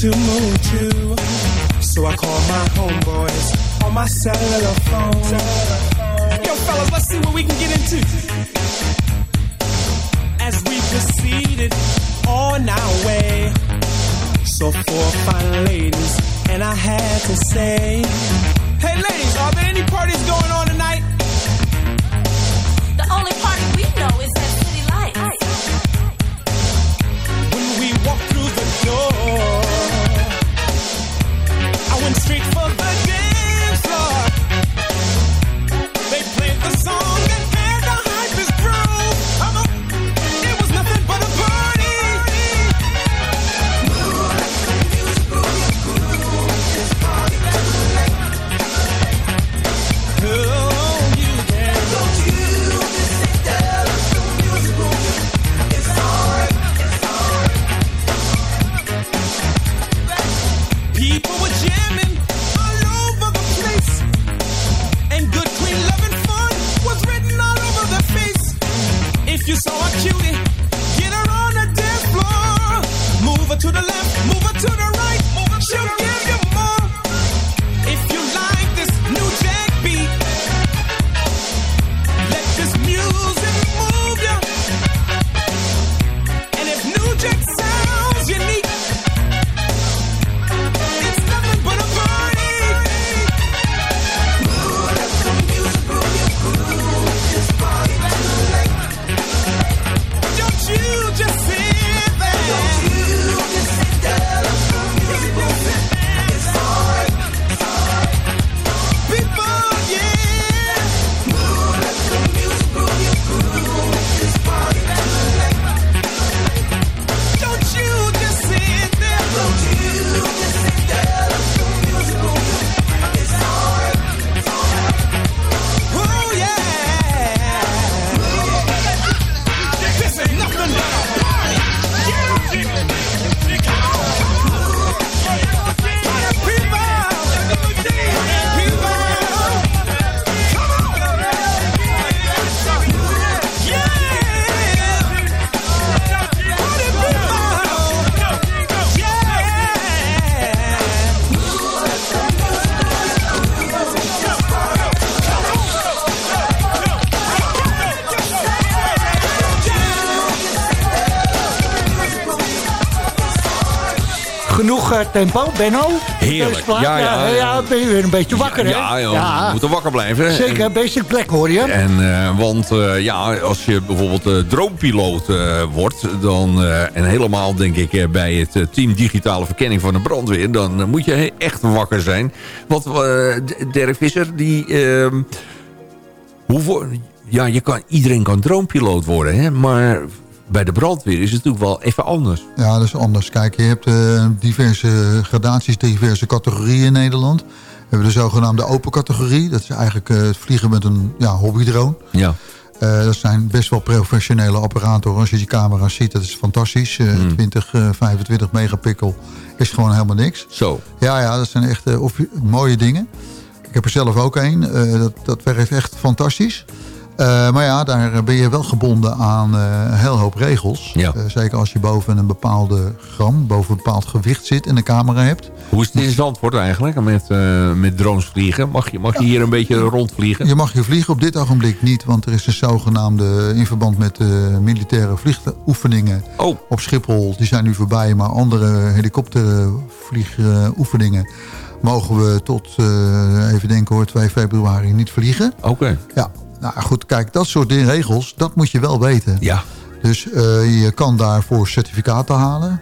K: to move to. So I call my homeboys on my cellular phone. Yo, fellas, let's see what we can get into. As we proceeded on our way. So four fine ladies, and I had to say,
D: tempo, Benno?
E: Heerlijk. Ja, ja, ja.
D: ben je weer een beetje wakker, hè?
E: Ja, joh, we moeten wakker blijven.
D: Zeker,
E: En-
D: Basic Black hoor je.
E: En, eh, want eh, ja, als je bijvoorbeeld eh, droompiloot wordt... Dan, en helemaal denk ik bij het team digitale verkenning van de brandweer... dan moet je echt wakker zijn. Want D- Dirk Visser, die... ehm, hoeveel, ja, je kan, iedereen kan droompiloot worden, hè? maar bij de brandweer is het natuurlijk wel even anders.
J: Ja, dat is anders. Kijk, je hebt eh, diverse gradaties, diverse categorieën in Nederland. We hebben de zogenaamde open categorie. Dat is eigenlijk eh, het vliegen met een ja, hobbydrone.
E: Ja.
J: Eh, dat zijn best wel professionele apparaten. hoor. Als je die camera's ziet, dat is fantastisch.
E: Hmm.
J: 20, eh, 25 megapixel is gewoon helemaal niks.
E: Zo.
J: Ja, ja, dat zijn echt mooie dingen. Ik heb er zelf ook een. Dat, dat werkt echt fantastisch. Eh, maar ja, daar ben je wel gebonden aan eh, een heel hoop regels.
E: Ja.
J: Eh, zeker als je boven een bepaalde gram, boven een bepaald gewicht zit en een camera hebt.
E: Hoe is het in Zandvoort eigenlijk met, met drones vliegen? Mag je, mag je hier een beetje rondvliegen?
J: Je mag hier vliegen op dit ogenblik niet, want er is een zogenaamde in verband met de militaire vliegoefeningen
E: Oh.
J: op Schiphol. Die zijn nu voorbij, maar andere helikoptervliegoefeningen mogen we tot, even denken hoor, 2 februari niet vliegen.
E: Oké.
J: Ja, nou goed, kijk, dat soort regels, dat moet je wel weten.
E: Ja.
J: Dus eh, je kan daarvoor certificaten halen.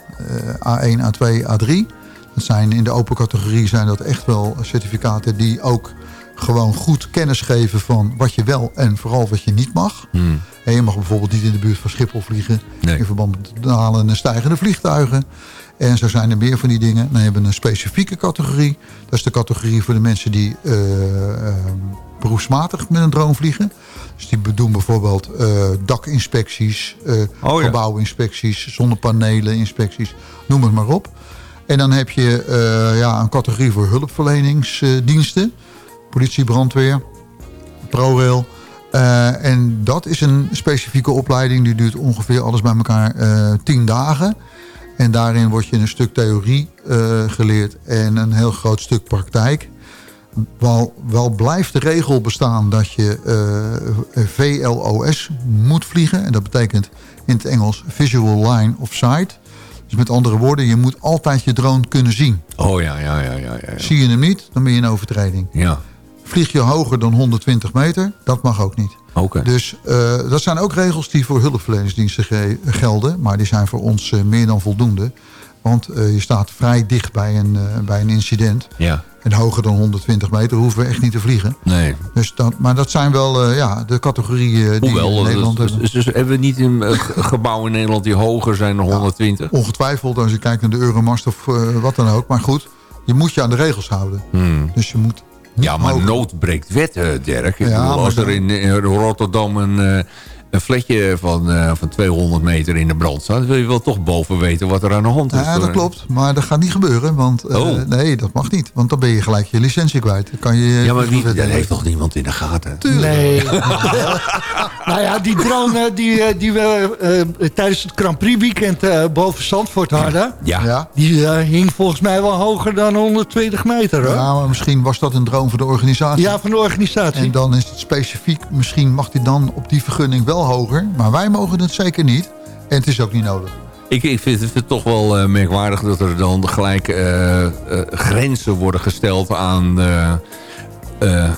J: eh, A1, A2, A3. Dat zijn, in de open categorie zijn dat echt wel certificaten die ook gewoon goed kennis geven van wat je wel en vooral wat je niet mag.
E: Hmm.
J: En je mag bijvoorbeeld niet in de buurt van Schiphol vliegen.
E: Nee.
J: In verband met het dalen en stijgende vliegtuigen. En zo zijn er meer van die dingen. Dan hebben we een specifieke categorie. Dat is de categorie voor de mensen die eh, eh, beroepsmatig met een drone vliegen. Dus die doen bijvoorbeeld eh, dakinspecties,
E: Oh ja.
J: gebouwinspecties, zonnepanelen inspecties, noem het maar op. En dan heb je ja, een categorie voor hulpverleningsdiensten. Politie, brandweer, ProRail. Eh, en dat is een specifieke opleiding. Die duurt ongeveer alles bij elkaar tien dagen. En daarin wordt je een stuk theorie eh, geleerd en een heel groot stuk praktijk. Wel, wel blijft de regel bestaan dat je eh, VLOS moet vliegen. En dat betekent in het Engels Visual Line of Sight. Dus met andere woorden, je moet altijd je drone kunnen zien.
E: Oh ja, ja, ja, ja. ja, ja.
J: Zie je hem niet, dan ben je in overtreding.
E: Ja,
J: Vlieg je hoger dan 120 meter, dat mag ook niet.
E: oké.
J: Dus eh, dat zijn ook regels die voor hulpverleningsdiensten ge- gelden. Maar die zijn voor ons eh, meer dan voldoende. Want eh, je staat vrij dicht bij een, bij een incident.
E: Ja,
J: En hoger dan 120 meter hoeven we echt niet te vliegen.
E: nee.
J: Dus dat, maar dat zijn wel ja, de categorieën die we
E: Hoewel,
J: in Nederland
E: dus,
J: hebben.
E: dus, dus hebben we niet een gebouw in Nederland die hoger zijn dan 120?
J: Ongetwijfeld als je kijkt naar de Euromast of wat dan ook. Maar goed, je moet je aan de regels houden.
E: Hmm.
J: Dus je moet
E: Ja, maar nood breekt wet, eh, Dirk. Ik
J: Ja,
E: bedoel, als er in, in Rotterdam een, eh, een fletje van, eh, van 200 meter in de brand staat... wil je wel toch boven weten wat er aan de hand is.
J: Ja, dat klopt. Maar dat gaat niet gebeuren. Want eh,
E: Oh.
J: nee, dat mag niet. Want dan ben je gelijk je licentie kwijt. Dan kan je,
E: Ja, maar wie, dat heeft toch niemand in de gaten?
D: Nee. (laughs) nou ja, die drone eh, die, eh, die we eh, tijdens het Grand Prix weekend eh, boven Zandvoort hadden...
E: Ja.
J: Ja.
D: die eh, hing volgens mij wel hoger dan 120 meter, hoor.
J: Ja, maar misschien was dat een droom voor de organisatie.
D: Ja, van de organisatie.
J: En dan is het specifiek, misschien mag die dan op die vergunning wel hoger. Maar wij mogen het zeker niet. En het is ook niet nodig.
E: Ik, ik vind het toch wel eh, merkwaardig dat er dan gelijk eh, grenzen worden gesteld aan,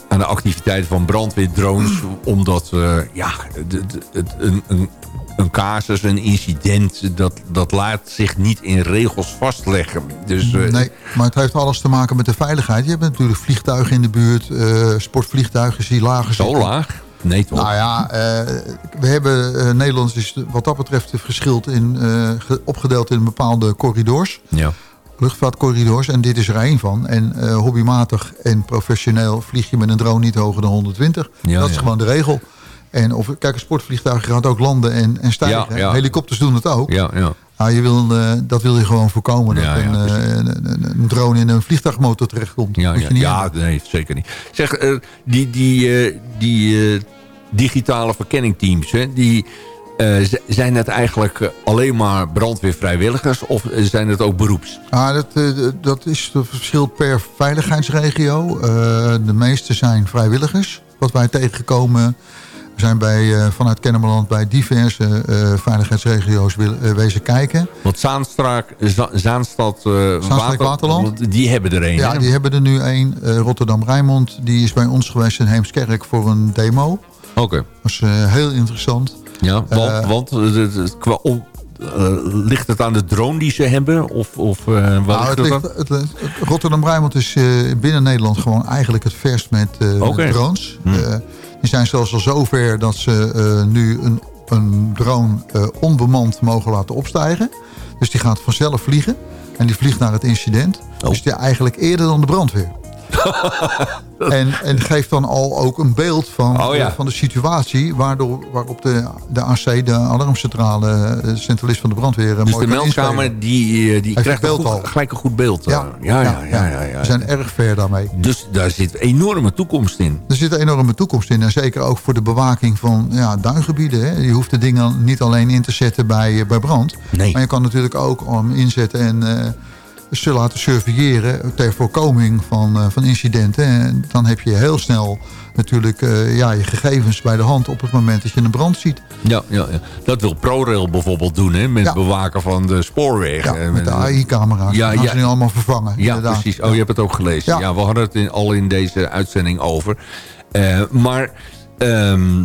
E: aan de activiteiten van brandweerdrones. omdat ja, een, een, een casus, een incident, dat, dat laat zich niet in regels vastleggen. Dus,
J: Nee, maar het heeft alles te maken met de veiligheid. Je hebt natuurlijk vliegtuigen in de buurt. sportvliegtuigen die lager
E: Zo laag? Nee toch?
J: Nou ja, eh, we hebben eh, Nederland is wat dat betreft verschilt in, eh, ge- opgedeeld in bepaalde corridors.
E: Ja.
J: luchtvaartcorridors. En dit is er één van. En eh, hobbymatig en professioneel vlieg je met een drone niet hoger dan 120.
E: Ja,
J: dat is
E: ja.
J: gewoon de regel. En of, kijk, een sportvliegtuig gaat ook landen en, en stijgen.
E: Ja.
J: Helikopters doen het ook.
E: Ja, ja.
J: Nou, je wil, eh, dat wil je gewoon voorkomen. Dat
E: Ja, ja,
J: een, eh, een, een- drone in een vliegtuigmotor terechtkomt.
E: Ja, ja, ja nee, zeker niet. Zeg, eh, die, die, die digitale verkenningteams, hè, die, zijn het eigenlijk alleen maar brandweervrijwilligers of zijn het ook beroeps?
J: Ah, dat, dat is het verschil per veiligheidsregio. De meeste zijn vrijwilligers. Wat wij tegengekomen we zijn bij, eh, vanuit Kennemerland bij diverse eh, veiligheidsregio's wil- eh, wezen kijken.
E: Want Zaanstraak, Za- Zaanstad,
J: Zaanstad Waterland?
E: die hebben er een.
J: Ja, die hebben er nu een. Rotterdam-Rijnmond, die is bij ons geweest in Heemskerk voor een demo.
E: Oké,
J: Dat was eh, heel interessant.
E: ja, want, want qua om, ligt het aan de drone die ze hebben? Of, of eh, waar
J: Nou,
E: ligt
J: het
E: het
J: ligt-
E: aan?
J: het- het- Rotterdam-Rijnmond is binnen Nederland gewoon eigenlijk het verst met, drones.
E: Hm.
J: Die zijn zelfs al zover dat ze eh, nu een, een drone eh, onbemand mogen laten opstijgen. Dus die gaat vanzelf vliegen. En die vliegt naar het incident.
E: Oh.
J: Dus die eigenlijk eerder dan de brandweer. (laughs) en, en geeft dan al ook een beeld van,
E: Oh ja.
J: van de situatie... Waardoor, waarop de, de AC, de alarmcentrale, eh, de centralist van de brandweer... eh,
E: Dus
J: mooi
E: de meldkamer die, eh, die krijgt een goed-
J: al.
E: gelijk een goed beeld.
J: Ja,
E: ja, ja. ja, ja.
J: We zijn erg ver daarmee.
E: Dus daar zit enorme toekomst in.
J: Er zit een enorme toekomst in. En zeker ook voor de bewaking van ja, duingebieden. Hè. Je hoeft de dingen niet alleen in te zetten bij, bij brand.
E: Nee.
J: Maar je kan natuurlijk ook om inzetten en ze laten surveilleren... ter voorkoming van, eh, van incidenten. En dan heb je heel snel natuurlijk eh, ja, je gegevens bij de hand... op het moment dat je een brand ziet.
E: Ja, ja, ja. Dat wil ProRail bijvoorbeeld doen, hè, met
J: Ja.
E: bewaken van de spoorwegen.
J: Ja, met de AI-camera's.
E: Ja,
J: gaan
E: ja.
J: ze nu allemaal vervangen.
E: Ja,
J: inderdaad.
E: precies. Oh, je hebt het ook gelezen. Ja,
J: Ja.
E: we hadden het in- al in deze uitzending over. Eh, maar ehm,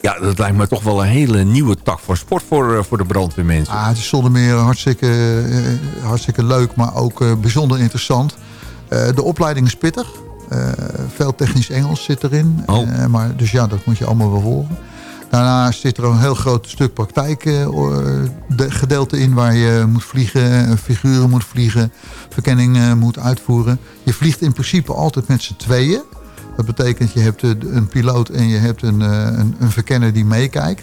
E: ja, dat lijkt me toch wel een hele nieuwe tak van sport voor, eh, voor de brandweermensen.
J: Ah, het is zonder meer hartstikke, eh, hartstikke leuk, maar ook eh, bijzonder interessant. De opleiding is pittig. Veel technisch Engels zit erin.
E: Oh.
J: Maar, dus ja, dat moet je allemaal wel volgen. Daarnaast zit er een heel groot stuk praktijk eh, o- de gedeelte in... waar je moet vliegen, figuren moet vliegen, verkenning moet uitvoeren. Je vliegt in principe altijd met z'n tweeën. Dat betekent je hebt eh, een piloot en je hebt een, eh, een, een verkenner die meekijkt.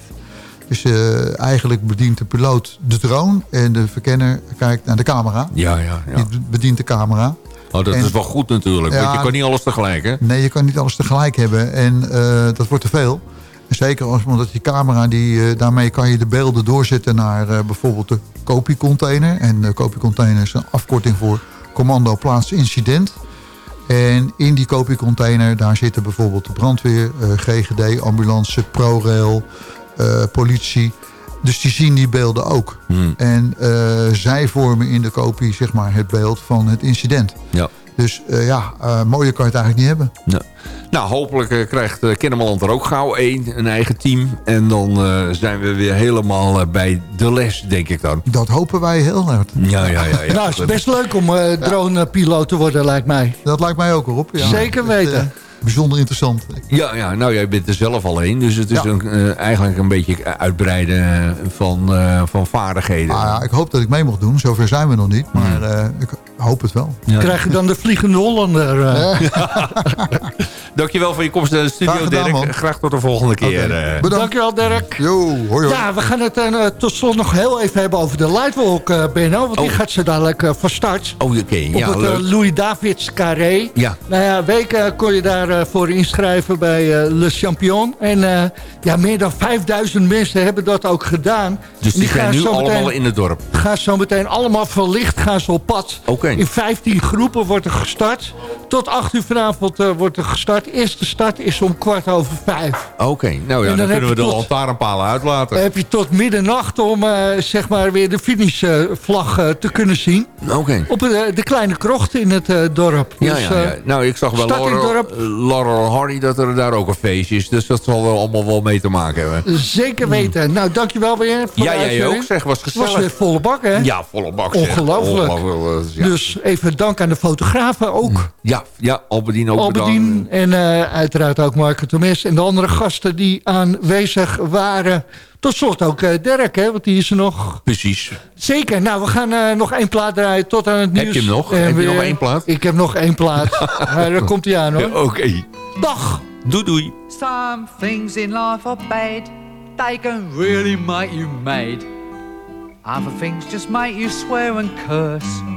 J: Dus eh, eigenlijk bedient de piloot de drone en de verkenner kijkt naar de camera.
E: Ja, ja, ja.
J: Die bedient de camera.
E: Oh, dat
J: En-
E: is wel goed natuurlijk, want je kan niet alles tegelijk, hè?
J: Nee, je kan niet alles tegelijk hebben en dat wordt te veel. Zeker als, omdat die camera, die, daarmee kan je de beelden doorzetten naar bijvoorbeeld de kopiecontainer. En de kopiecontainer is een afkorting voor commando plaats incident. En in die kopiecontainer, daar zitten bijvoorbeeld de brandweer, eh, GGD, ambulance, ProRail, eh, politie. Dus die zien die beelden ook.
E: Hmm.
J: En eh, zij vormen in de kopie zeg maar, het beeld van het incident.
E: Ja.
J: Dus ja, mooier kan je het eigenlijk niet hebben.
E: Ja. Nou, hopelijk eh, krijgt uh, Kennemerland er ook gauw één, een eigen team. En dan eh, zijn we weer helemaal eh, bij de les, denk ik dan.
J: Dat hopen wij heel hard.
E: Ja, ja, ja. ja. (laughs)
D: nou, het is best leuk om eh dronepiloot te worden, lijkt mij.
J: Dat lijkt mij ook erop. Ja.
D: Zeker
J: Het, eh,
D: weten.
J: bijzonder interessant.
E: Ja, ja, nou jij bent er zelf alleen. Dus het is
J: Ja.
E: een, eh, eigenlijk een beetje uitbreiden van, eh, van vaardigheden.
J: Nou ja, ik hoop dat ik mee mag doen. Zover zijn we nog niet. Maar eh, ik hoop het wel.
E: Ja.
D: Krijg je dan de Vliegende Hollander? eh? (laughs)
E: Dankjewel voor je komst naar de studio,
J: Graag gedaan,
E: Dirk.
J: man.
E: Graag tot de volgende keer. Eh.
J: Bedankt.
D: Dankjewel, Dirk.
J: Yo, hoi hoi.
D: Ja, we gaan het eh, tot slot nog heel even hebben over de Lightwalk, eh Benno. Want die
E: Oh.
D: gaat zo dadelijk eh, van start.
E: Oh, oké.
D: Op
E: Ja,
D: het eh,
E: leuk.
D: Louis Davids Carré.
E: Ja.
D: Nou ja, weken kon je daarvoor voor inschrijven bij eh, Le Champion. En eh, ja, meer dan 5000 mensen hebben dat ook gedaan.
E: Dus die zijn nu
D: meteen-
E: allemaal in het dorp.
D: gaan zo meteen allemaal verlicht gaan ze op pad.
E: Oké.
D: In 15 groepen wordt er gestart. Tot 8 uur vanavond eh, wordt er gestart. Eerste start is om kwart over vijf.
E: Oké, nou ja, dan, kunnen we de
D: tot-
E: lantaarnpalen uitlaten.
D: Dan heb je tot middernacht om eh, zeg maar weer de finishvlag eh, te kunnen zien.
E: Oké.
D: Op de kleine krocht in het dorp.
E: Ja,
D: Dus,
E: ja, ja. Nou, ik zag wel Laurel. Laurel Hardy dat er daar ook een feestje is. Dus dat zal wel allemaal wel mee te maken hebben.
D: Zeker weten. Nou, dankjewel weer voor
E: Hmm. Ja, jij ook zeg. Was
D: Het was
E: gezellig.
D: weer volle bak, hè?
E: Ja, volle bak.
D: Ongelooflijk.
E: Ongelooflijk, ja.
D: Dus even dank aan de fotografen ook.
E: Ja, ja Albedien ook
D: Albedien
E: bedankt.
D: en eh, uiteraard ook Marco Tomes en de andere gasten die aanwezig waren. Tot slot ook eh, Dirk, hè, want die is er nog.
E: Precies.
D: Zeker, nou we gaan eh, nog één plaat draaien tot aan het nieuws.
E: Heb je hem nog?
D: En
E: Heb je nog één plaat?
D: Ik heb nog één plaat. (laughs) maar daar komt hij aan hoor.
E: Ja, Oké.
D: Dag!
E: Doei doei.
L: Some things in life are bad. They can really make you mad. Other things just make you swear and curse.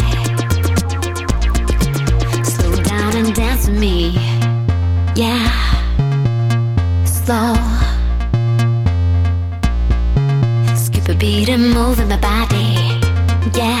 M: With me, yeah. Slow. Skip a beat and move in my body, yeah.